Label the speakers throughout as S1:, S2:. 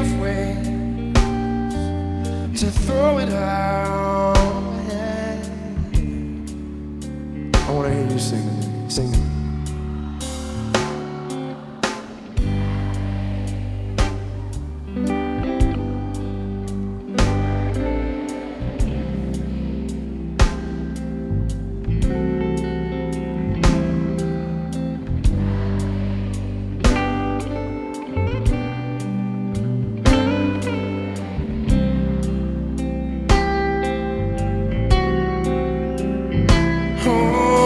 S1: Of ways to throw it out.
S2: I want to hear you sing. Sing.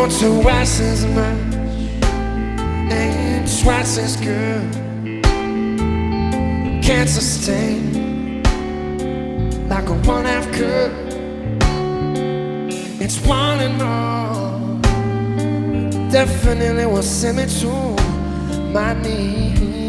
S1: Oh, twice as much and twice as good. Can't sustain like a one half could. It's one and all. Definitely will send me to my knees.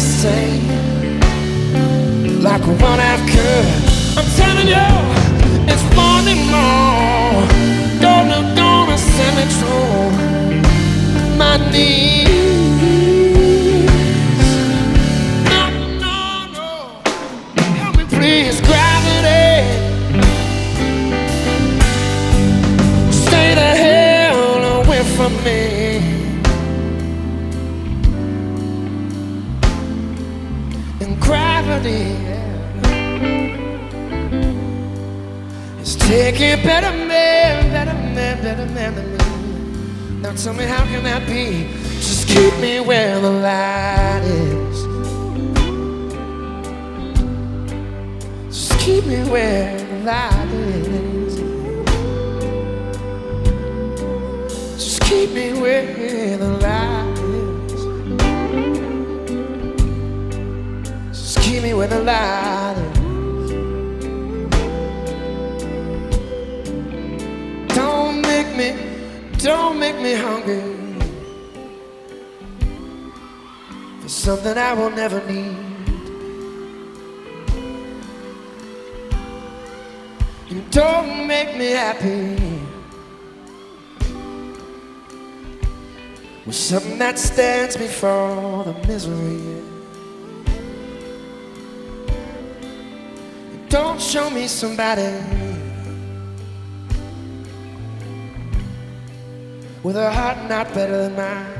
S1: Sustain like one half could. I'm telling you, it's more than more. Gonna, gonna send me to my knees. Now tell me, how can that be? Just keep me where the light is. Just keep me where the light is. Just keep me where the light is. Just keep me where the light make me hungry for something I will never need. And don't make me happy. with something that stands before the misery. Don't show me somebody with a heart not better than mine.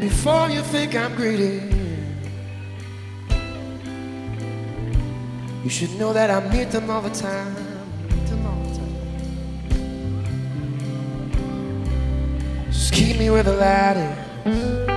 S1: Before you think I'm greedy, you should know that I meet them all the time. Just keep me where the light